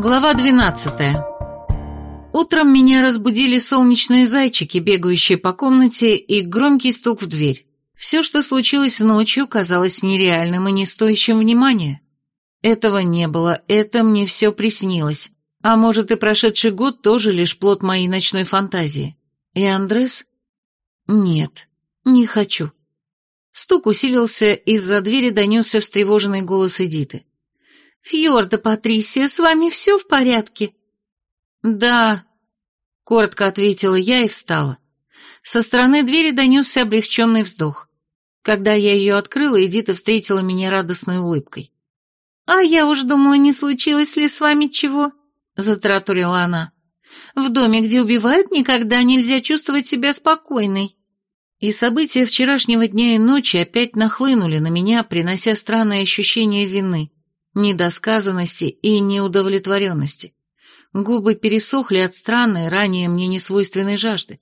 Глава 12 Утром меня разбудили солнечные зайчики, бегающие по комнате, и громкий стук в дверь. Все, что случилось ночью, казалось нереальным и не стоящим внимания. Этого не было, это мне все приснилось. А может, и прошедший год тоже лишь плод моей ночной фантазии. И Андрес? Нет, не хочу. Стук усилился, из-за двери донесся встревоженный голос Эдиты. «Фьорда, Патрисия, с вами все в порядке?» «Да», — коротко ответила я и встала. Со стороны двери донесся облегченный вздох. Когда я ее открыла, Эдита встретила меня радостной улыбкой. «А я уж думала, не случилось ли с вами чего?» — затраторила она. «В доме, где убивают, никогда нельзя чувствовать себя спокойной». И события вчерашнего дня и ночи опять нахлынули на меня, принося странное ощущение вины, недосказанности и неудовлетворенности. Губы пересохли от странной, ранее мне несвойственной жажды.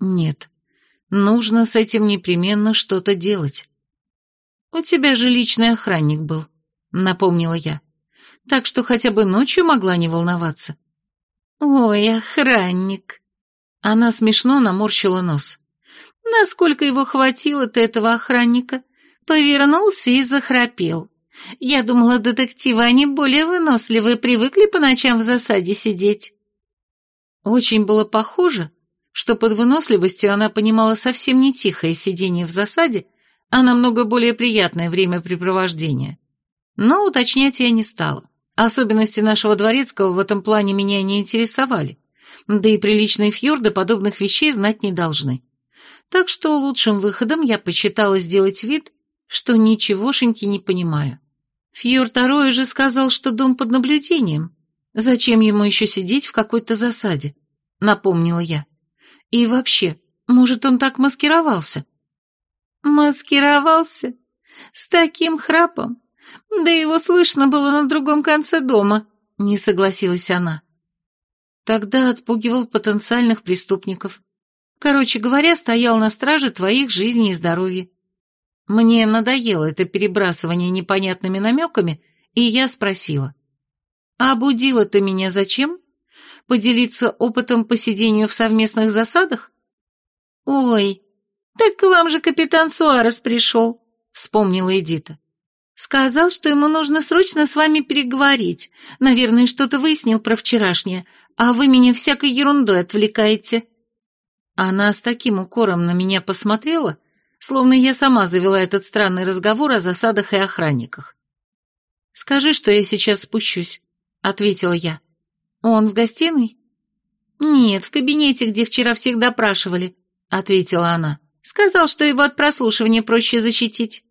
Нет, нужно с этим непременно что-то делать. «У тебя же личный охранник был», — напомнила я. «Так что хотя бы ночью могла не волноваться». «Ой, охранник!» Она смешно наморщила нос. Насколько его хватило-то этого охранника? Повернулся и захрапел. Я думала, детективы, они более выносливые, привыкли по ночам в засаде сидеть. Очень было похоже, что под выносливостью она понимала совсем не тихое сидение в засаде, а намного более приятное времяпрепровождение. Но уточнять я не стала. Особенности нашего дворецкого в этом плане меня не интересовали, да и приличные фьорды подобных вещей знать не должны так что лучшим выходом я посчитала сделать вид, что ничегошеньки не понимаю. Фьор Тароя же сказал, что дом под наблюдением. Зачем ему еще сидеть в какой-то засаде? Напомнила я. И вообще, может, он так маскировался? Маскировался? С таким храпом? Да его слышно было на другом конце дома, не согласилась она. Тогда отпугивал потенциальных преступников. Короче говоря, стоял на страже твоих жизней и здоровья. Мне надоело это перебрасывание непонятными намеками, и я спросила. «А будила ты меня зачем? Поделиться опытом по сидению в совместных засадах?» «Ой, так к вам же капитан Суарес пришел», — вспомнила Эдита. «Сказал, что ему нужно срочно с вами переговорить. Наверное, что-то выяснил про вчерашнее, а вы меня всякой ерундой отвлекаете». Она с таким укором на меня посмотрела, словно я сама завела этот странный разговор о засадах и охранниках. «Скажи, что я сейчас спущусь», — ответила я. «Он в гостиной?» «Нет, в кабинете, где вчера всех допрашивали», — ответила она. «Сказал, что его от прослушивания проще защитить».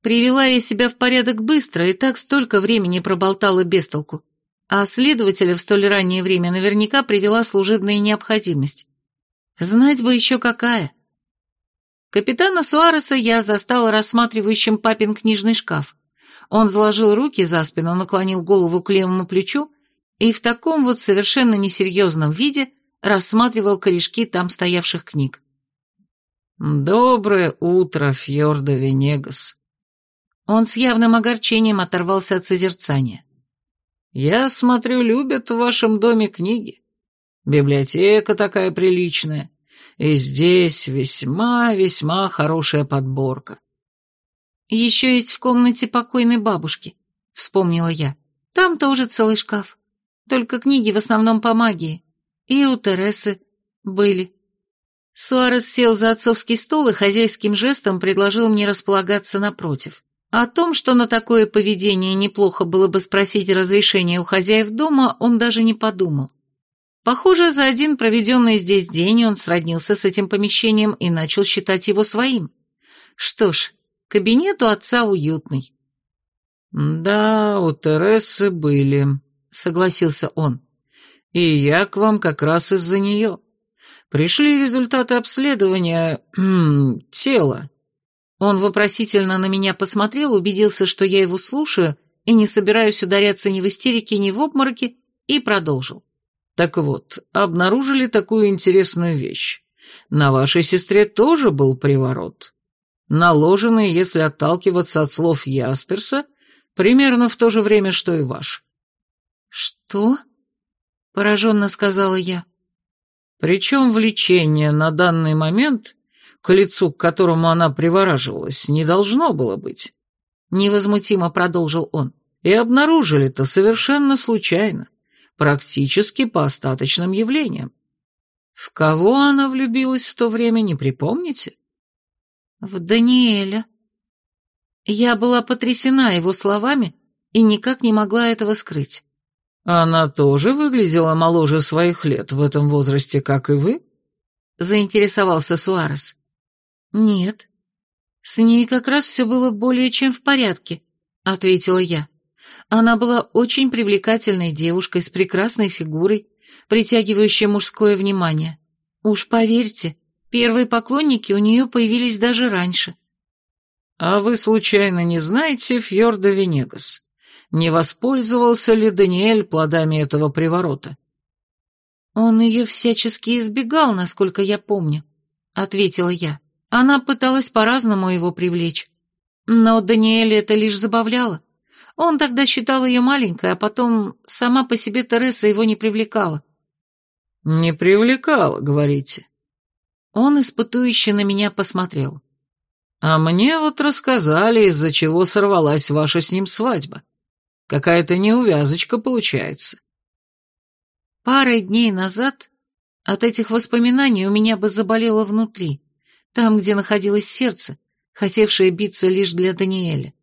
Привела я себя в порядок быстро и так столько времени проболтала без толку. А следователя в столь раннее время наверняка привела служебная необходимость. Знать бы еще какая. Капитана Суареса я застала рассматривающим папин книжный шкаф. Он заложил руки за спину, наклонил голову к левому плечу и в таком вот совершенно несерьезном виде рассматривал корешки там стоявших книг. «Доброе утро, Фьорда Венегас». Он с явным огорчением оторвался от созерцания. «Я смотрю, любят в вашем доме книги. Библиотека такая приличная. И здесь весьма-весьма хорошая подборка. Еще есть в комнате покойной бабушки, вспомнила я. Там тоже целый шкаф. Только книги в основном по магии. И у Тересы были. Суарес сел за отцовский стол и хозяйским жестом предложил мне располагаться напротив. О том, что на такое поведение неплохо было бы спросить разрешения у хозяев дома, он даже не подумал. Похоже, за один проведенный здесь день он сроднился с этим помещением и начал считать его своим. Что ж, кабинет у отца уютный. «Да, у Тересы были», — согласился он. «И я к вам как раз из-за нее. Пришли результаты обследования... тела». Он вопросительно на меня посмотрел, убедился, что я его слушаю и не собираюсь ударяться ни в истерике, ни в обмороке, и продолжил. Так вот, обнаружили такую интересную вещь. На вашей сестре тоже был приворот. Наложенный, если отталкиваться от слов Ясперса, примерно в то же время, что и ваш. «Что?» — пораженно сказала я. Причем влечение на данный момент к лицу, к которому она привораживалась, не должно было быть. Невозмутимо продолжил он. И обнаружили-то совершенно случайно, практически по остаточным явлениям. В кого она влюбилась в то время, не припомните? В Даниэля. Я была потрясена его словами и никак не могла этого скрыть. Она тоже выглядела моложе своих лет в этом возрасте, как и вы? Заинтересовался Суарес. Нет. С ней как раз все было более чем в порядке, ответила я. Она была очень привлекательной девушкой с прекрасной фигурой, притягивающей мужское внимание. Уж поверьте, первые поклонники у нее появились даже раньше. «А вы случайно не знаете Фьорда Венегас? Не воспользовался ли Даниэль плодами этого приворота?» «Он ее всячески избегал, насколько я помню», — ответила я. Она пыталась по-разному его привлечь. Но Даниэля это лишь забавляло. Он тогда считал ее маленькой, а потом сама по себе Тереса его не привлекала. «Не привлекала, говорите?» Он испытующе на меня посмотрел. «А мне вот рассказали, из-за чего сорвалась ваша с ним свадьба. Какая-то неувязочка получается». Парой дней назад от этих воспоминаний у меня бы заболело внутри, там, где находилось сердце, хотевшее биться лишь для Даниэля.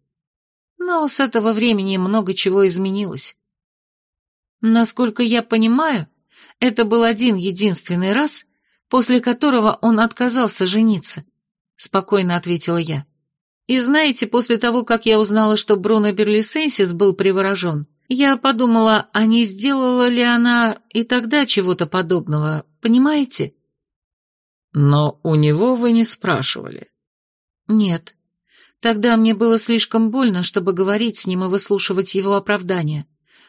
Но с этого времени много чего изменилось. Насколько я понимаю, это был один единственный раз, после которого он отказался жениться, спокойно ответила я. И знаете, после того, как я узнала, что Бруно Берлисенсис был приворожен, я подумала, а не сделала ли она и тогда чего-то подобного, понимаете? Но у него вы не спрашивали. Нет. Тогда мне было слишком больно, чтобы говорить с ним и выслушивать его оправдания.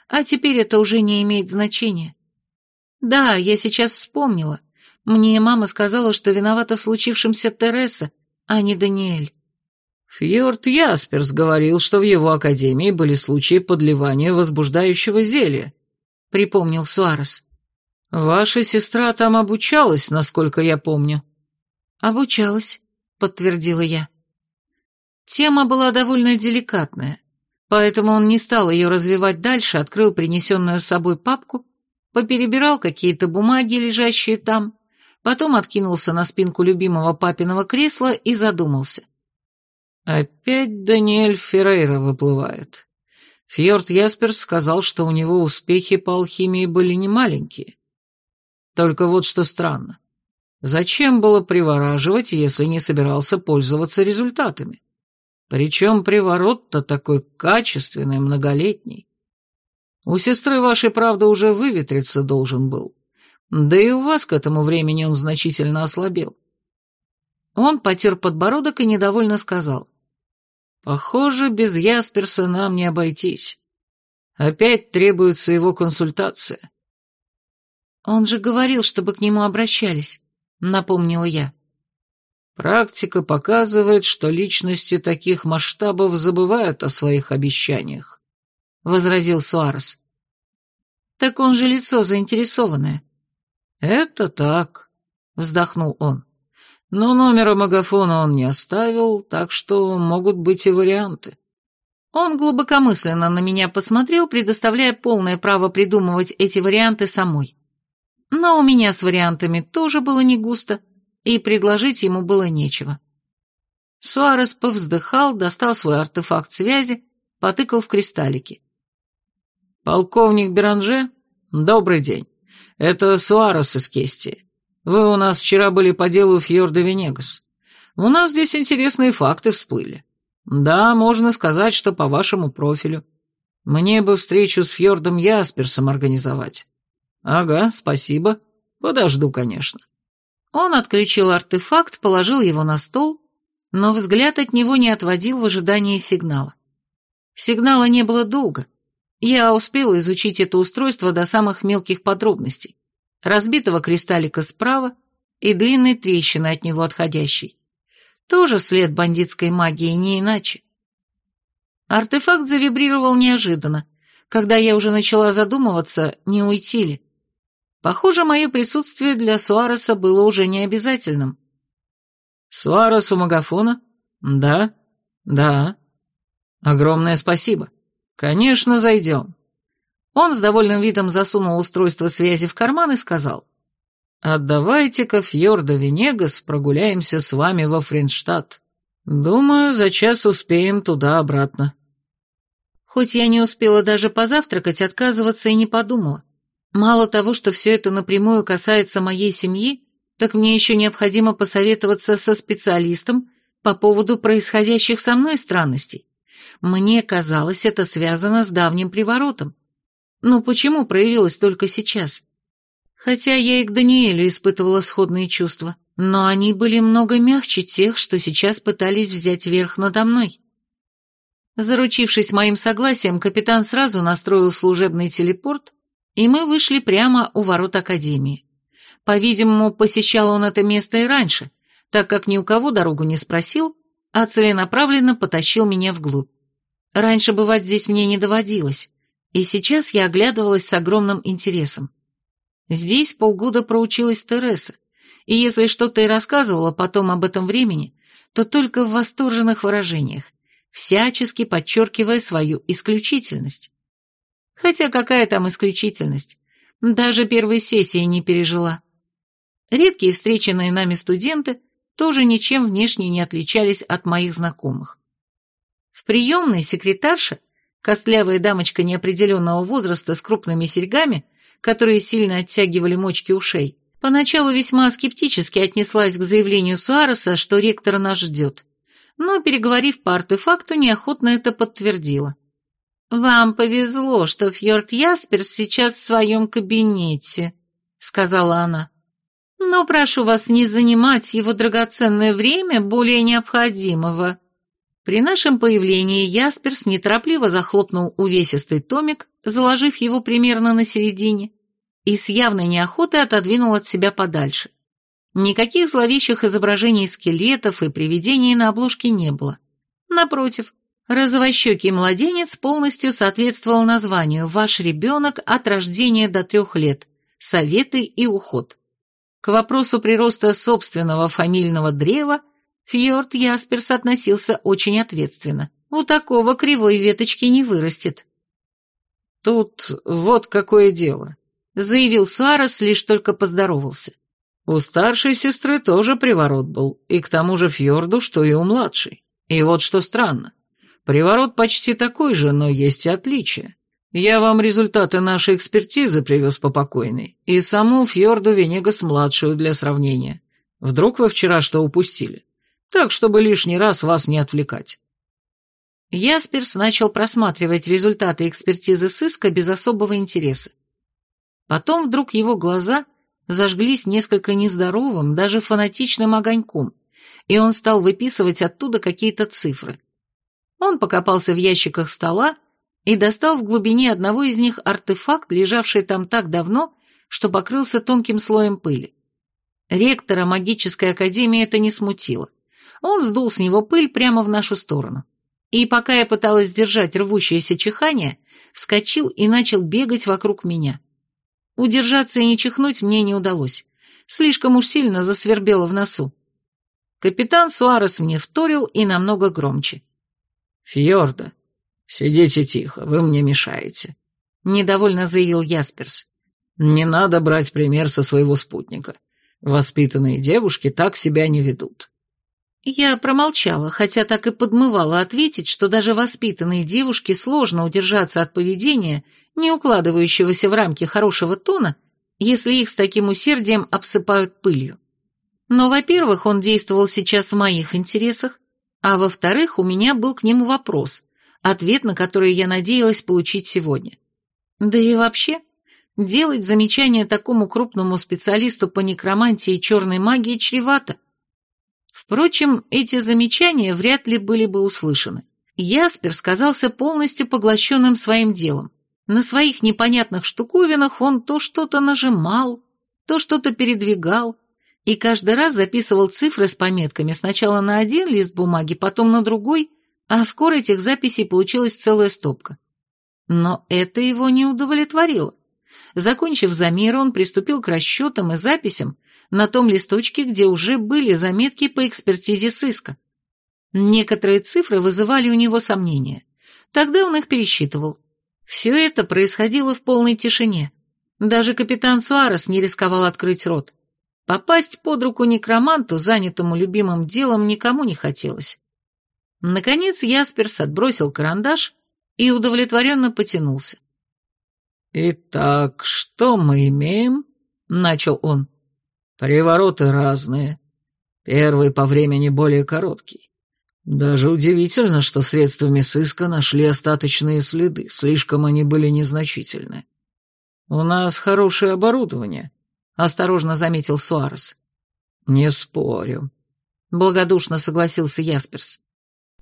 А теперь это уже не имеет значения. Да, я сейчас вспомнила. Мне мама сказала, что виновата в случившемся Тереса, а не Даниэль. Фьорд Ясперс говорил, что в его академии были случаи подливания возбуждающего зелья, припомнил Суарес. Ваша сестра там обучалась, насколько я помню. Обучалась, подтвердила я. Тема была довольно деликатная, поэтому он не стал ее развивать дальше, открыл принесенную с собой папку, поперебирал какие-то бумаги, лежащие там, потом откинулся на спинку любимого папиного кресла и задумался. Опять Даниэль Феррейра выплывает. Фьорд Ясперс сказал, что у него успехи по алхимии были немаленькие. Только вот что странно. Зачем было привораживать, если не собирался пользоваться результатами? Причем приворот-то такой качественный, многолетний. У сестры вашей, правда, уже выветриться должен был. Да и у вас к этому времени он значительно ослабел. Он потер подбородок и недовольно сказал. Похоже, без Ясперса нам не обойтись. Опять требуется его консультация. Он же говорил, чтобы к нему обращались, напомнила я. Практика показывает, что личности таких масштабов забывают о своих обещаниях, возразил Суарес. Так он же лицо заинтересованное. Это так, вздохнул он. Но номера магафона он не оставил, так что могут быть и варианты. Он глубокомысленно на меня посмотрел, предоставляя полное право придумывать эти варианты самой. Но у меня с вариантами тоже было не густо, и предложить ему было нечего. Суарес повздыхал, достал свой артефакт связи, потыкал в кристаллики. «Полковник Беранже, добрый день. Это Суарес из Кести. Вы у нас вчера были по делу Фьорда Венегас. У нас здесь интересные факты всплыли. Да, можно сказать, что по вашему профилю. Мне бы встречу с Фьордом Ясперсом организовать. Ага, спасибо. Подожду, конечно. Он отключил артефакт, положил его на стол, но взгляд от него не отводил в ожидании сигнала. Сигнала не было долго. Я успела изучить это устройство до самых мелких подробностей. Разбитого кристаллика справа и длинной трещины от него отходящей. Тоже след бандитской магии, не иначе. Артефакт завибрировал неожиданно, когда я уже начала задумываться, не уйти ли. Похоже, мое присутствие для Суареса было уже необязательным. «Суарес у магафона? Да? Да. Огромное спасибо. Конечно, зайдем». Он с довольным видом засунул устройство связи в карман и сказал. «Отдавайте-ка Фьорда Венегас, прогуляемся с вами во Фринштадт. Думаю, за час успеем туда-обратно». Хоть я не успела даже позавтракать, отказываться и не подумала. Мало того, что все это напрямую касается моей семьи, так мне еще необходимо посоветоваться со специалистом по поводу происходящих со мной странностей. Мне казалось, это связано с давним приворотом. Но почему проявилось только сейчас? Хотя я и к Даниэлю испытывала сходные чувства, но они были много мягче тех, что сейчас пытались взять верх надо мной. Заручившись моим согласием, капитан сразу настроил служебный телепорт, и мы вышли прямо у ворот Академии. По-видимому, посещал он это место и раньше, так как ни у кого дорогу не спросил, а целенаправленно потащил меня вглубь. Раньше бывать здесь мне не доводилось, и сейчас я оглядывалась с огромным интересом. Здесь полгода проучилась Тереса, и если что-то и рассказывала потом об этом времени, то только в восторженных выражениях, всячески подчеркивая свою исключительность. Хотя какая там исключительность? Даже первой сессии не пережила. Редкие встреченные нами студенты тоже ничем внешне не отличались от моих знакомых. В приемной секретарша, костлявая дамочка неопределенного возраста с крупными серьгами, которые сильно оттягивали мочки ушей, поначалу весьма скептически отнеслась к заявлению Суареса, что ректор нас ждет, но, переговорив по артефакту, неохотно это подтвердила. «Вам повезло, что Фьорд Ясперс сейчас в своем кабинете», — сказала она. Но прошу вас не занимать его драгоценное время более необходимого». При нашем появлении Ясперс неторопливо захлопнул увесистый томик, заложив его примерно на середине, и с явной неохотой отодвинул от себя подальше. Никаких зловещих изображений скелетов и привидений на обложке не было. Напротив, розовощекий младенец полностью соответствовал названию «Ваш ребенок от рождения до трех лет. Советы и уход». К вопросу прироста собственного фамильного древа Фьорд Ясперс относился очень ответственно. У такого кривой веточки не вырастет. «Тут вот какое дело», — заявил Суарес, лишь только поздоровался. «У старшей сестры тоже приворот был, и к тому же Фьорду, что и у младшей. И вот что странно. Приворот почти такой же, но есть и отличия. Я вам результаты нашей экспертизы привез по покойной, и саму Фьорду Венегас-младшую для сравнения. Вдруг вы вчера что упустили? Так, чтобы лишний раз вас не отвлекать». Ясперс начал просматривать результаты экспертизы сыска без особого интереса. Потом вдруг его глаза зажглись несколько нездоровым, даже фанатичным огоньком, и он стал выписывать оттуда какие-то цифры. Он покопался в ящиках стола и достал в глубине одного из них артефакт, лежавший там так давно, что покрылся тонким слоем пыли. Ректора магической академии это не смутило. Он сдул с него пыль прямо в нашу сторону. И пока я пыталась сдержать рвущееся чихание, вскочил и начал бегать вокруг меня. Удержаться и не чихнуть мне не удалось. Слишком уж сильно засвербело в носу. Капитан Суарес мне вторил и намного громче. «Фьорда, «Сидите тихо, вы мне мешаете», — недовольно заявил Ясперс. «Не надо брать пример со своего спутника. Воспитанные девушки так себя не ведут». Я промолчала, хотя так и подмывала ответить, что даже воспитанные девушки сложно удержаться от поведения, не укладывающегося в рамки хорошего тона, если их с таким усердием обсыпают пылью. Но, во-первых, он действовал сейчас в моих интересах, а во-вторых, у меня был к нему вопрос, ответ на который я надеялась получить сегодня. Да и вообще, делать замечание такому крупному специалисту по некромантии и черной магии чревато. Впрочем, эти замечания вряд ли были бы услышаны. Яспер сказался полностью поглощенным своим делом. На своих непонятных штуковинах он то что-то нажимал, то что-то передвигал, и каждый раз записывал цифры с пометками сначала на один лист бумаги, потом на другой, а скоро этих записей получилась целая стопка. Но это его не удовлетворило. Закончив замер, он приступил к расчетам и записям на том листочке, где уже были заметки по экспертизе сыска. Некоторые цифры вызывали у него сомнения. Тогда он их пересчитывал. Все это происходило в полной тишине. Даже капитан Суарес не рисковал открыть рот. Попасть под руку некроманту, занятому любимым делом, никому не хотелось. Наконец Ясперс отбросил карандаш и удовлетворенно потянулся. «Итак, что мы имеем?» — начал он. «Привороты разные. Первый по времени более короткий. Даже удивительно, что средствами сыска нашли остаточные следы, слишком они были незначительны. У нас хорошее оборудование, осторожно заметил Суарес. Не спорю. Благодушно согласился Ясперс.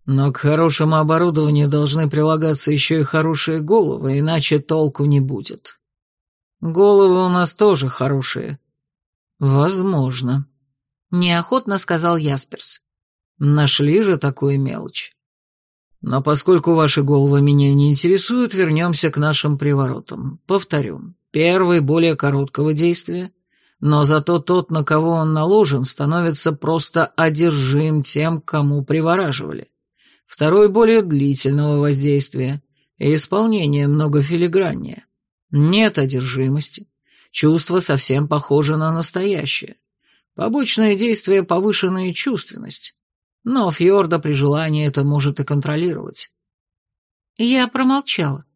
Но к хорошему оборудованию должны прилагаться еще и хорошие головы, иначе толку не будет. Головы у нас тоже хорошие. Возможно. Неохотно сказал Ясперс. Нашли же такую мелочь. Но поскольку ваши головы меня не интересуют, вернемся к нашим приворотам. Повторю, первый более короткого действия, но зато тот, на кого он наложен, становится просто одержим тем, кому привораживали. Второй более длительного воздействия и исполнение много филиграннее. Нет одержимости. Чувство совсем похоже на настоящее. Побочное действие – повышенная чувственность но Фьорда при желании это может и контролировать. Я промолчала,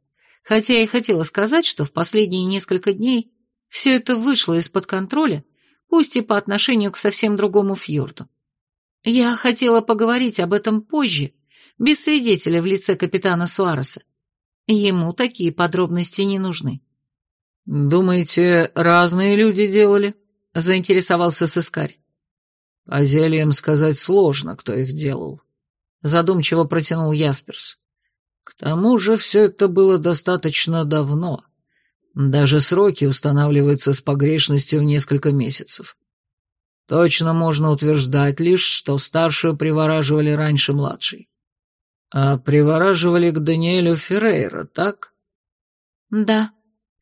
хотя и хотела сказать, что в последние несколько дней все это вышло из-под контроля, пусть и по отношению к совсем другому Фьорду. Я хотела поговорить об этом позже, без свидетеля в лице капитана Суареса. Ему такие подробности не нужны. «Думаете, разные люди делали?» — заинтересовался сыскарь. По зельям сказать сложно, кто их делал. Задумчиво протянул Ясперс. К тому же все это было достаточно давно. Даже сроки устанавливаются с погрешностью в несколько месяцев. Точно можно утверждать лишь, что старшую привораживали раньше младшей. А привораживали к Даниэлю Феррейра, так? Да.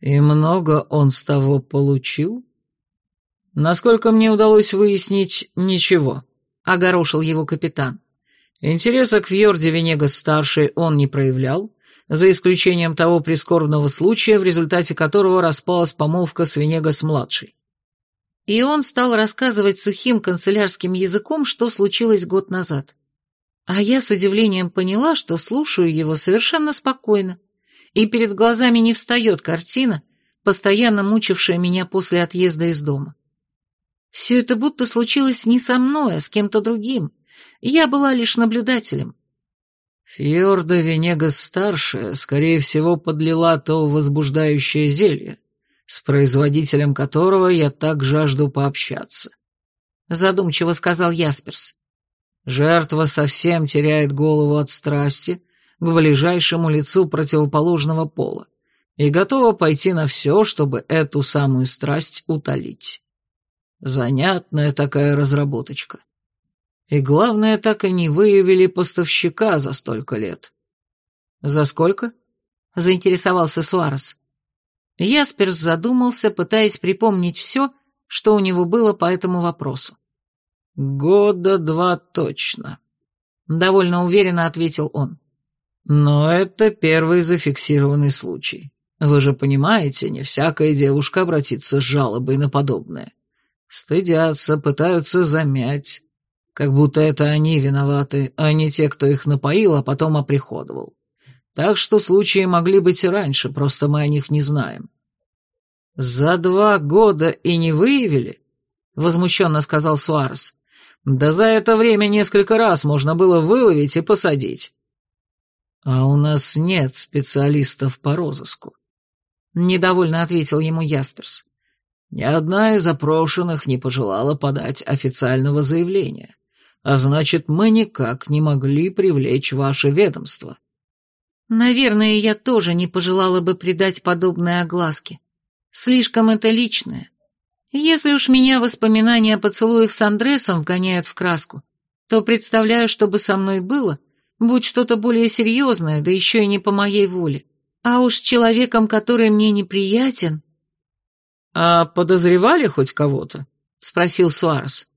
И много он с того получил? Насколько мне удалось выяснить, ничего, огорошил его капитан. Интереса к Вьорде Венегас-старшей он не проявлял, за исключением того прискорбного случая, в результате которого распалась помолвка с Венегас-младшей. И он стал рассказывать сухим канцелярским языком, что случилось год назад. А я с удивлением поняла, что слушаю его совершенно спокойно, и перед глазами не встает картина, постоянно мучившая меня после отъезда из дома. Все это будто случилось не со мной, а с кем-то другим. Я была лишь наблюдателем. Фьорда Венегас-старшая, скорее всего, подлила то возбуждающее зелье, с производителем которого я так жажду пообщаться. Задумчиво сказал Ясперс. Жертва совсем теряет голову от страсти к ближайшему лицу противоположного пола и готова пойти на все, чтобы эту самую страсть утолить. Занятная такая разработочка. И главное, так и не выявили поставщика за столько лет. За сколько? Заинтересовался Суарес. Ясперс задумался, пытаясь припомнить все, что у него было по этому вопросу. «Года два точно», — довольно уверенно ответил он. «Но это первый зафиксированный случай. Вы же понимаете, не всякая девушка обратится с жалобой на подобное. Стыдятся, пытаются замять, как будто это они виноваты, а не те, кто их напоил, а потом оприходовал. Так что случаи могли быть и раньше, просто мы о них не знаем. «За два года и не выявили?» — возмущенно сказал Суарес. «Да за это время несколько раз можно было выловить и посадить». «А у нас нет специалистов по розыску», — недовольно ответил ему Ясперс. Ни одна из опрошенных не пожелала подать официального заявления, а значит, мы никак не могли привлечь ваше ведомство». «Наверное, я тоже не пожелала бы придать подобные огласке. Слишком это личное. Если уж меня воспоминания о поцелуях с Андресом вгоняют в краску, то представляю, что бы со мной было, будь что-то более серьезное, да еще и не по моей воле. А уж с человеком, который мне неприятен... «А подозревали хоть кого-то?» — спросил Суарес.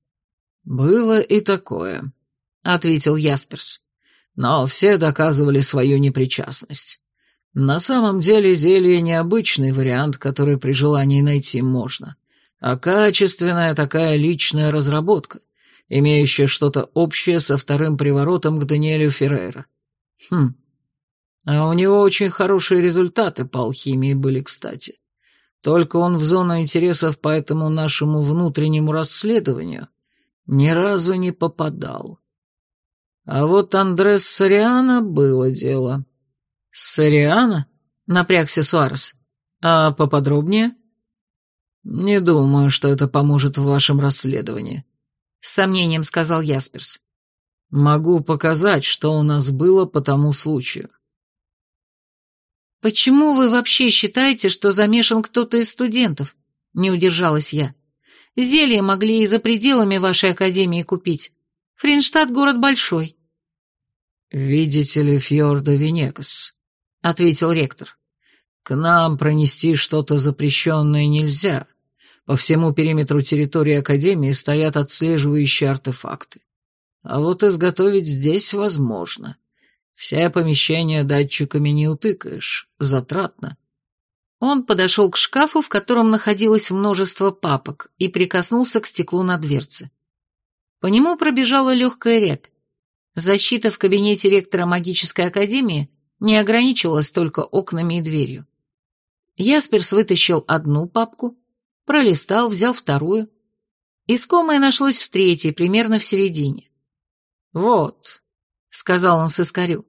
«Было и такое», — ответил Ясперс. «Но все доказывали свою непричастность. На самом деле зелье необычный вариант, который при желании найти можно, а качественная такая личная разработка, имеющая что-то общее со вторым приворотом к Даниэлю Феррейра. Хм. А у него очень хорошие результаты по алхимии были, кстати. Только он в зону интересов по этому нашему внутреннему расследованию ни разу не попадал. А вот Андрес Сориана было дело. «Сориана?» — напрягся Суарес. «А поподробнее?» «Не думаю, что это поможет в вашем расследовании», — с сомнением сказал Ясперс. «Могу показать, что у нас было по тому случаю». «Почему вы вообще считаете, что замешан кто-то из студентов?» — не удержалась я. «Зелье могли и за пределами вашей академии купить. Фринштадт — город большой». «Видите ли, Фьорда Венегас», — ответил ректор. «К нам пронести что-то запрещенное нельзя. По всему периметру территории Академии стоят отслеживающие артефакты. А вот изготовить здесь возможно. Все помещения датчиками не утыкаешь, затратно». Он подошел к шкафу, в котором находилось множество папок, и прикоснулся к стеклу на дверце. По нему пробежала легкая рябь. Защита в кабинете ректора магической академии не ограничивалась только окнами и дверью. Ясперс вытащил одну папку, пролистал, взял вторую. Искомое нашлось в третьей, примерно в середине. «Вот», — сказал он сыскарю, —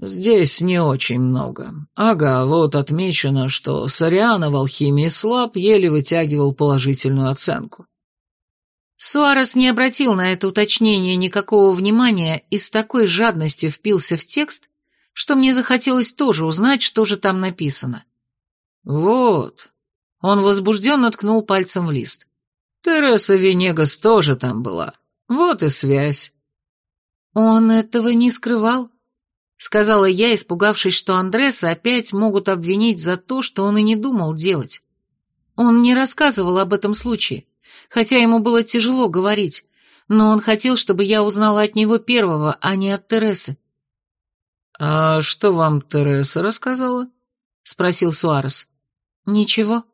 «здесь не очень много. Ага, вот отмечено, что Сориана в алхимии слаб, еле вытягивал положительную оценку». Суарес не обратил на это уточнение никакого внимания и с такой жадностью впился в текст, что мне захотелось тоже узнать, что же там написано. «Вот». Он возбужденно ткнул пальцем в лист. «Тереса Венегас тоже там была. Вот и связь». «Он этого не скрывал?» — сказала я, испугавшись, что Андреса опять могут обвинить за то, что он и не думал делать. Он не рассказывал об этом случае, хотя ему было тяжело говорить, но он хотел, чтобы я узнала от него первого, а не от Тересы. «А что вам Тереса рассказала?» — спросил Суарес. «Ничего.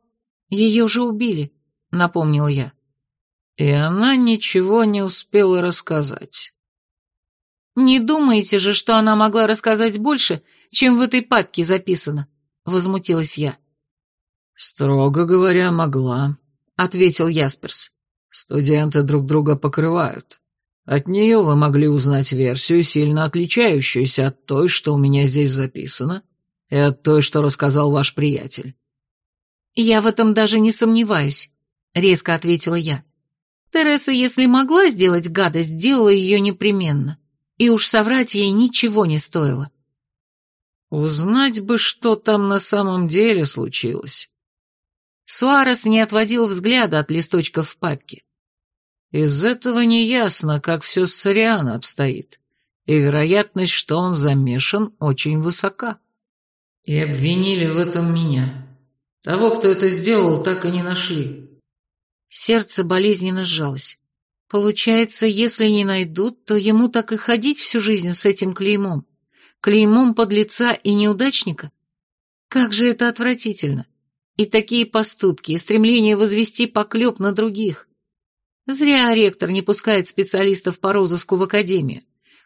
Ее уже убили», — напомнил я. «И она ничего не успела рассказать». «Не думаете же, что она могла рассказать больше, чем в этой папке записано?» — возмутилась я. «Строго говоря, могла», — ответил Ясперс. «Студенты друг друга покрывают. От нее вы могли узнать версию, сильно отличающуюся от той, что у меня здесь записано, и от той, что рассказал ваш приятель». «Я в этом даже не сомневаюсь», — резко ответила я. «Тереса, если могла сделать гадость, сделала ее непременно, и уж соврать ей ничего не стоило». «Узнать бы, что там на самом деле случилось». Суарес не отводил взгляда от листочков в папке. Из этого не ясно, как все с Сориана обстоит, и вероятность, что он замешан, очень высока. И обвинили в этом меня. Того, кто это сделал, так и не нашли. Сердце болезненно сжалось. Получается, если не найдут, то ему так и ходить всю жизнь с этим клеймом. Клеймом подлеца и неудачника? Как же это отвратительно. И такие поступки, и стремление возвести поклеп на других. Зря ректор не пускает специалистов по розыску в академию.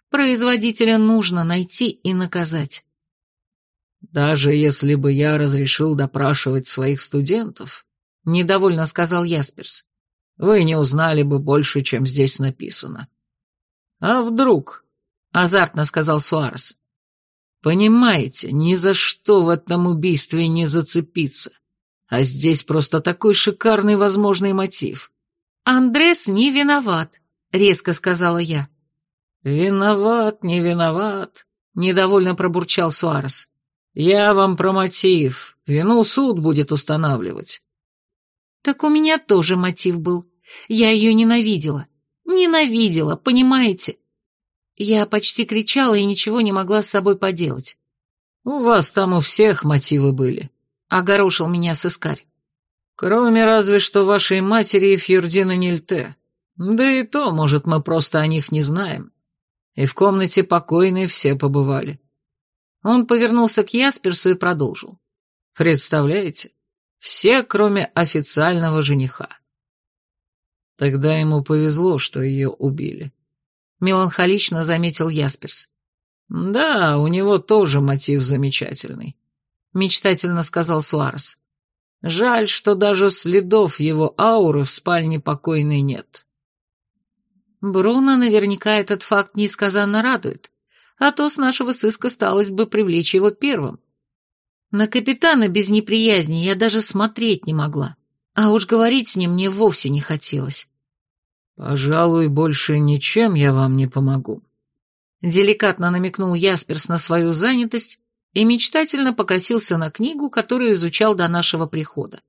Производителя нужно найти и наказать. «Даже если бы я разрешил допрашивать своих студентов», — недовольно сказал Ясперс, — «вы не узнали бы больше, чем здесь написано». «А вдруг?» — азартно сказал Суарес. «Понимаете, ни за что в этом убийстве не зацепиться. А здесь просто такой шикарный возможный мотив. «Андрес не виноват», — резко сказала я. «Виноват, не виноват», — недовольно пробурчал Суарес. «Я вам про мотив. Вину суд будет устанавливать». «Так у меня тоже мотив был. Я ее ненавидела. Ненавидела, понимаете?» Я почти кричала и ничего не могла с собой поделать. У вас там у всех мотивы были», — огорошил меня сыскарь. «Кроме разве что вашей матери и Фьюрдина Нильте. Да и то, может, мы просто о них не знаем. И в комнате покойной все побывали». Он повернулся к Ясперсу и продолжил. «Представляете? Все, кроме официального жениха». Тогда ему повезло, что ее убили. Меланхолично заметил Ясперс. «Да, у него тоже мотив замечательный», — мечтательно сказал Суарес. «Жаль, что даже следов его ауры в спальне покойной нет». Бруно наверняка этот факт несказанно радует, а то с нашего сыска сталось бы привлечь его первым. На капитана без неприязни я даже смотреть не могла, а уж говорить с ним мне вовсе не хотелось. «Пожалуй, больше ничем я вам не помогу», — деликатно намекнул Ясперс на свою занятость и мечтательно покосился на книгу, которую изучал до нашего прихода.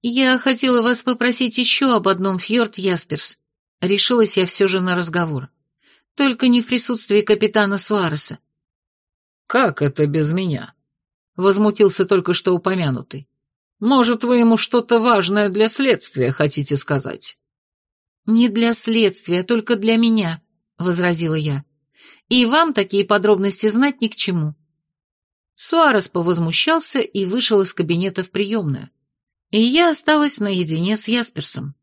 «Я хотела вас попросить еще об одном, Фьорд Ясперс», — решилась я все же на разговор. «Только не в присутствии капитана Суареса». «Как это без меня?» — возмутился только что упомянутый. «Может, вы ему что-то важное для следствия хотите сказать?» «Не для следствия, только для меня», — возразила я. «И вам такие подробности знать ни к чему». Суарес повозмущался и вышел из кабинета в приемную. И я осталась наедине с Ясперсом.